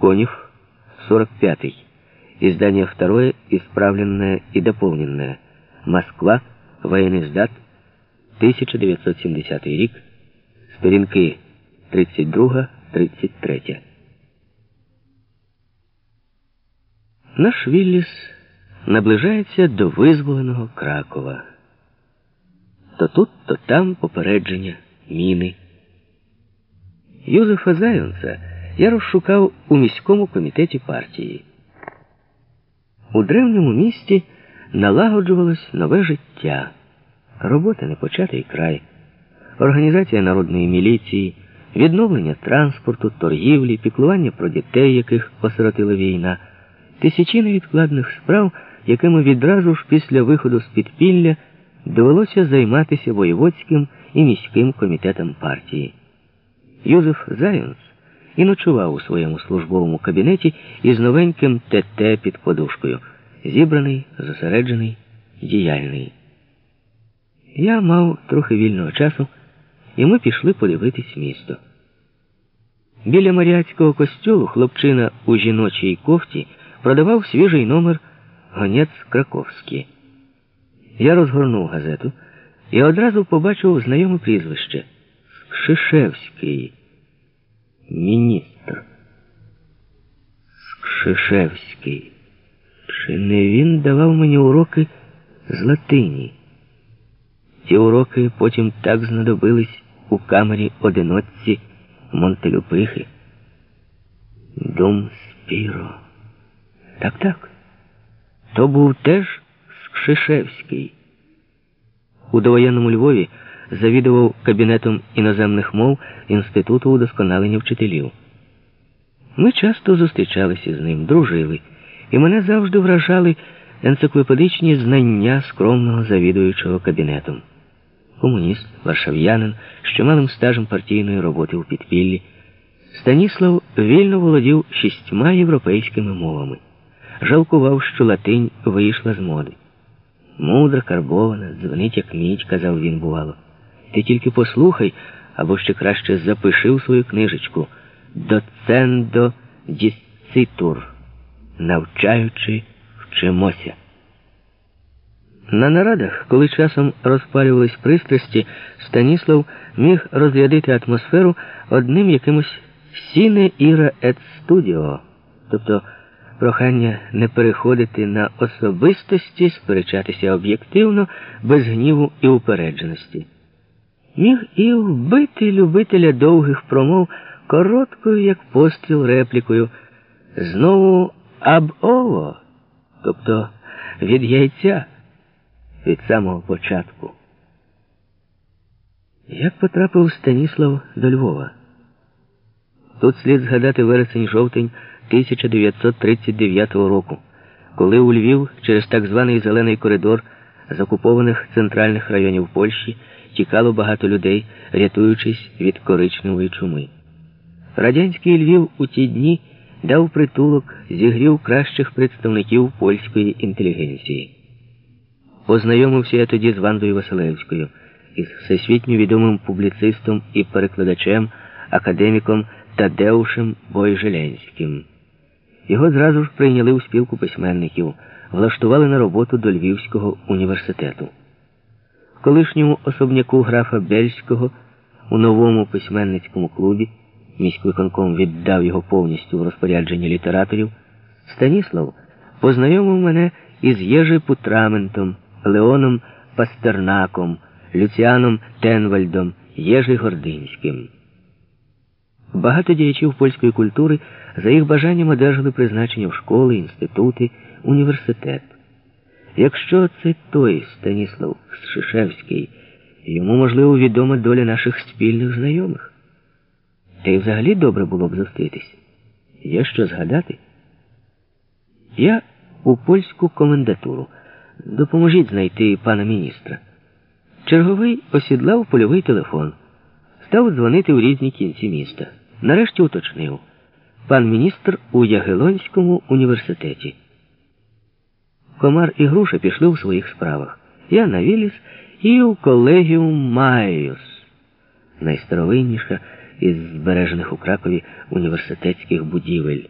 Конев, 45-й. Издание второе, исправленное и дополненное. Москва, военный сдат, 1970 рік, сторінки 32-33. Наш Вілліс наближається до визволеного Кракова. То тут, то там попередження, міни. Юзефа Зайонса я розшукав у міському комітеті партії. У древньому місті налагоджувалось нове життя, робота непочатий край, організація народної міліції, відновлення транспорту, торгівлі, піклування про дітей, яких осиротила війна, тисячі невідкладних справ, якими відразу ж після виходу з підпілля довелося займатися воєводським і міським комітетом партії. Юзеф Зайонс і ночував у своєму службовому кабінеті із новеньким ТТ під подушкою, зібраний, зосереджений, діяльний. Я мав трохи вільного часу, і ми пішли подивитись місто. Біля Маріатського костюлу хлопчина у жіночій кофті продавав свіжий номер Гонець Краковський. Я розгорнув газету і одразу побачив знайоме прізвище Скшишевський. Міністр. Скшишевський. Чи не він давав мені уроки з латині? Ці уроки потім так знадобились у камері одиночці Монтелюпихи. Дом Спіро. Так, так. То був теж Скшишевський. У довоєнному Львові завідував кабінетом іноземних мов Інституту удосконалення вчителів. Ми часто зустрічалися з ним, дружили, і мене завжди вражали енциклопедичні знання скромного завідуючого кабінетом. Комуніст, варшав'янин, з чималим стажем партійної роботи у підпіллі, Станіслав вільно володів шістьма європейськими мовами. Жалкував, що латинь вийшла з моди. Мудра, карбована, дзвонить, як мідь, казав він, бувало. Ти тільки послухай, або ще краще запиши у свою книжечку Доцендо дісцитур, навчаючи, вчимося. На нарадах, коли часом розпалювались пристрасті, Станіслав міг розрядити атмосферу одним якимось сіне іра ет студіо, тобто прохання не переходити на особистості, сперечатися об'єктивно, без гніву і упередженості. Міг і вбити любителя довгих промов короткою, як постріл, реплікою, знову аб ово, тобто від яйця від самого початку. Як потрапив Станіслав до Львова? Тут слід згадати вересень-жовтень 1939 року, коли у Львів через так званий зелений коридор з окупованих центральних районів Польщі тікало багато людей, рятуючись від коричневої чуми. Радянський Львів у ті дні дав притулок, зігрів кращих представників польської інтелігенції. Познайомився я тоді з Вандою Василевською, із всесвітньо відомим публіцистом і перекладачем, академіком Тадеушем Бойжеленським. Його зразу ж прийняли у спілку письменників, влаштували на роботу до Львівського університету. Колишньому особняку графа Бельського у новому письменницькому клубі міськвиконком віддав його повністю в розпорядження літераторів. Станіслав познайомив мене із Єжи Путраментом, Леоном Пастернаком, Люціаном Тенвальдом, Єжи Гординським. Багато діячів польської культури за їх бажанням одержали призначення в школи, інститути, університет. Якщо це той Станіслав Шишевський, йому, можливо, відома доля наших спільних знайомих. Та й взагалі добре було б зустрітись. Є що згадати? Я у польську комендатуру. Допоможіть знайти пана міністра. Черговий осідлав польовий телефон, став дзвонити в різні кінці міста. Нарешті уточнив. Пан міністр у Ягелонському університеті. Комар і Груша пішли у своїх справах. Я на Віліс і у колегіум Майос, найстаровинніша із збережених у Кракові університетських будівель.